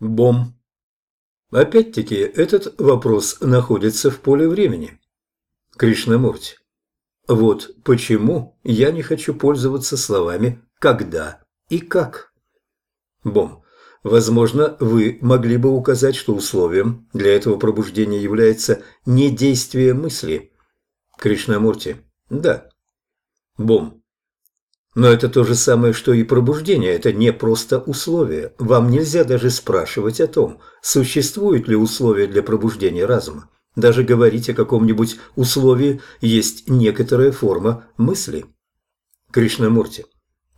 Бом. Опять-таки, этот вопрос находится в поле времени. Кришнамурти. Вот почему я не хочу пользоваться словами «когда» и «как». Бом. Возможно, вы могли бы указать, что условием для этого пробуждения является не действие мысли. Кришнамурти. Да. Бом. Но это то же самое, что и пробуждение. Это не просто условие. Вам нельзя даже спрашивать о том, существуют ли условия для пробуждения разума. Даже говорить о каком-нибудь условии есть некоторая форма мысли. Кришнамурти.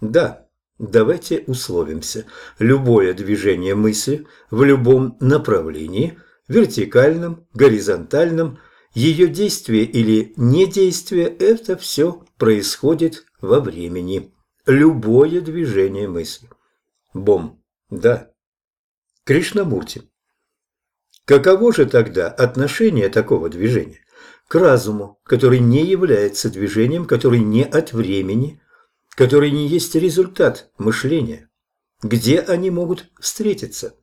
Да, давайте условимся. Любое движение мысли в любом направлении, вертикальном, горизонтальном, ее действие или недействие – это все происходит во времени. Любое движение мысли. Бом. Да. Кришнамурти. Каково же тогда отношение такого движения к разуму, который не является движением, который не от времени, который не есть результат мышления? Где они могут встретиться?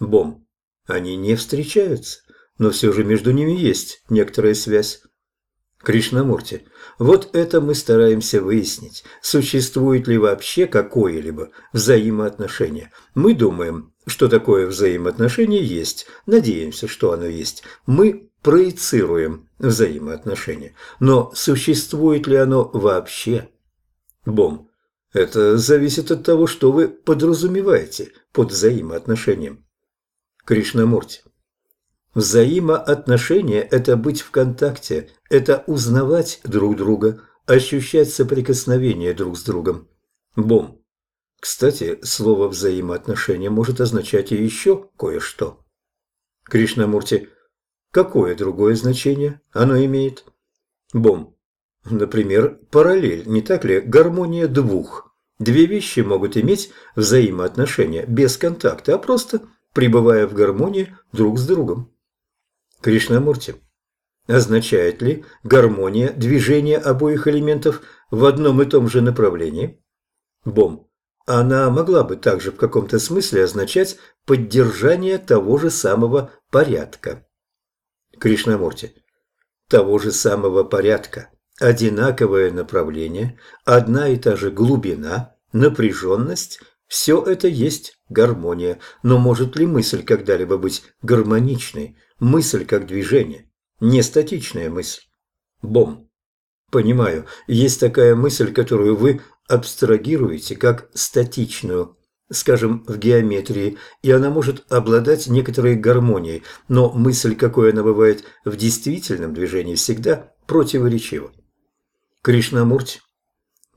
Бом. Они не встречаются, но все же между ними есть некоторая связь. Кришнамурти, вот это мы стараемся выяснить, существует ли вообще какое-либо взаимоотношение. Мы думаем, что такое взаимоотношение есть, надеемся, что оно есть. Мы проецируем взаимоотношения, но существует ли оно вообще? Бом, это зависит от того, что вы подразумеваете под взаимоотношением. Кришнамурти, Взаимоотношения – это быть в контакте, это узнавать друг друга, ощущать соприкосновение друг с другом. Бом. Кстати, слово «взаимоотношения» может означать и еще кое-что. Кришнамурти. Какое другое значение оно имеет? Бом. Например, параллель, не так ли? Гармония двух. Две вещи могут иметь взаимоотношения без контакта, а просто пребывая в гармонии друг с другом. Кришнамурти, означает ли гармония движения обоих элементов в одном и том же направлении? Бом. Она могла бы также в каком-то смысле означать поддержание того же самого порядка. Кришнамурти. Того же самого порядка. Одинаковое направление, одна и та же глубина, напряженность – все это есть гармония. Но может ли мысль когда-либо быть гармоничной? Мысль как движение, не статичная мысль. Бом. Понимаю, есть такая мысль, которую вы абстрагируете как статичную, скажем, в геометрии, и она может обладать некоторой гармонией, но мысль, какой она бывает в действительном движении, всегда противоречива. Кришнамурти.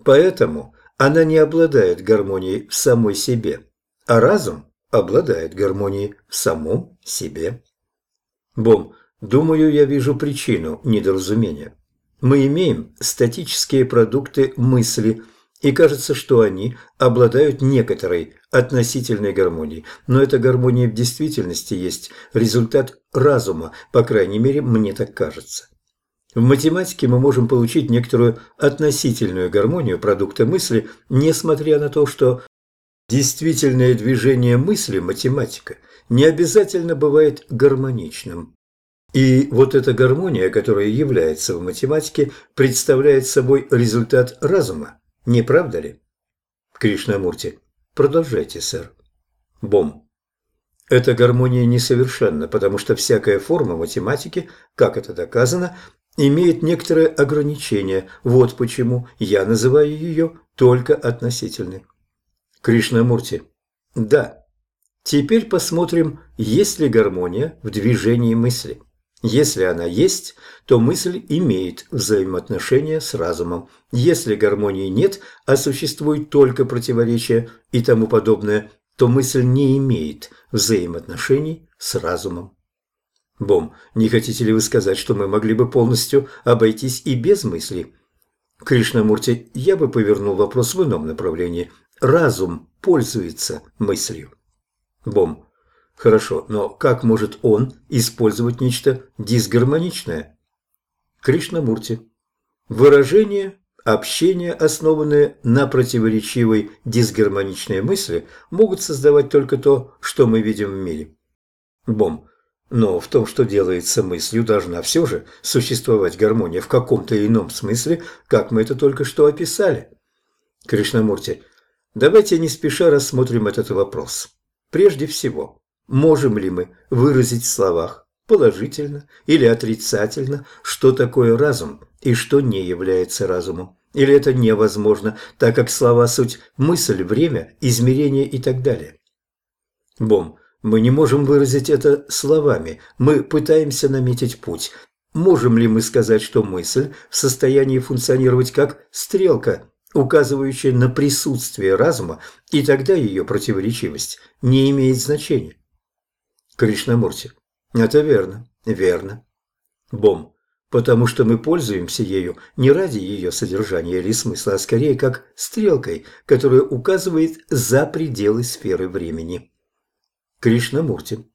Поэтому она не обладает гармонией в самой себе, а разум обладает гармонией в самом себе. Бом, думаю, я вижу причину недоразумения. Мы имеем статические продукты мысли, и кажется, что они обладают некоторой относительной гармонией. Но эта гармония в действительности есть результат разума, по крайней мере, мне так кажется. В математике мы можем получить некоторую относительную гармонию продукта мысли, несмотря на то, что действительное движение мысли математика – не обязательно бывает гармоничным. И вот эта гармония, которая является в математике, представляет собой результат разума, не правда ли? Кришнамурти. Продолжайте, сэр. Бом. Эта гармония несовершенна, потому что всякая форма математики, как это доказано, имеет некоторое ограничение. Вот почему я называю ее только относительной. Кришнамурти. Да, Теперь посмотрим, есть ли гармония в движении мысли. Если она есть, то мысль имеет взаимоотношения с разумом. Если гармонии нет, а существует только противоречие и тому подобное, то мысль не имеет взаимоотношений с разумом. Бом, не хотите ли вы сказать, что мы могли бы полностью обойтись и без мысли? Кришнамурти, я бы повернул вопрос в ином направлении. Разум пользуется мыслью. Бом. Хорошо, но как может он использовать нечто дисгармоничное? Кришнамурти. Выражение Общения, основанные на противоречивой дисгармоничной мысли, могут создавать только то, что мы видим в мире. Бом. Но в том, что делается мыслью, должна все же существовать гармония в каком-то ином смысле, как мы это только что описали. Кришнамурти. Давайте не спеша рассмотрим этот вопрос. Прежде всего, можем ли мы выразить в словах положительно или отрицательно, что такое разум и что не является разумом? Или это невозможно, так как слова – суть мысль, время, измерение и так далее? Бом. Мы не можем выразить это словами, мы пытаемся наметить путь. Можем ли мы сказать, что мысль в состоянии функционировать как стрелка, указывающая на присутствие разума, и тогда ее противоречивость не имеет значения? Кришнамурти. Это верно, верно. Бом. Потому что мы пользуемся ею не ради ее содержания или смысла, а скорее как стрелкой, которая указывает за пределы сферы времени. Кришнамурти.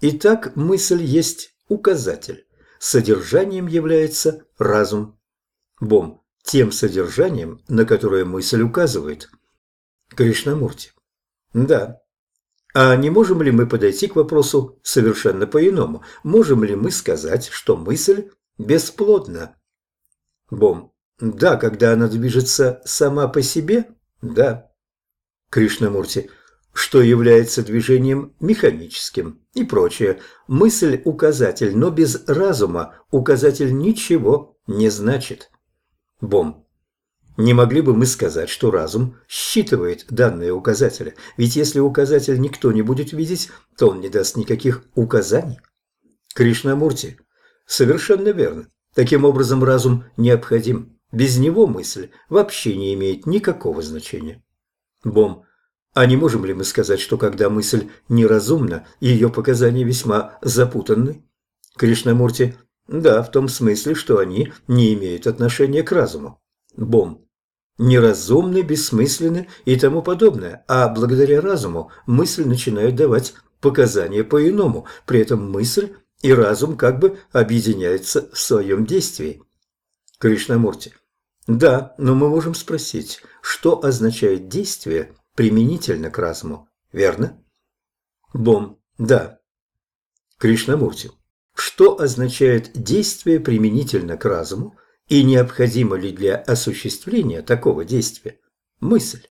Итак, мысль есть указатель. Содержанием является разум. Бом. Тем содержанием, на которое мысль указывает. Кришнамурти. Да. А не можем ли мы подойти к вопросу совершенно по-иному? Можем ли мы сказать, что мысль бесплодна? Бом. Да, когда она движется сама по себе? Да. Кришнамурти что является движением механическим и прочее. Мысль – указатель, но без разума указатель ничего не значит. Бом. Не могли бы мы сказать, что разум считывает данные указатели? Ведь если указатель никто не будет видеть, то он не даст никаких указаний. Кришнамурти. Совершенно верно. Таким образом, разум необходим. Без него мысль вообще не имеет никакого значения. Бом. А не можем ли мы сказать, что когда мысль неразумна, ее показания весьма запутанны? Кришнамурти. Да, в том смысле, что они не имеют отношения к разуму. Бом. Неразумны, бессмысленны и тому подобное, а благодаря разуму мысль начинает давать показания по-иному, при этом мысль и разум как бы объединяются в своем действии. Кришнамурти. Да, но мы можем спросить, что означает действие применительно к разуму, верно? Бом. Да. Кришнамурти. Что означает действие применительно к разуму и необходимо ли для осуществления такого действия мысль?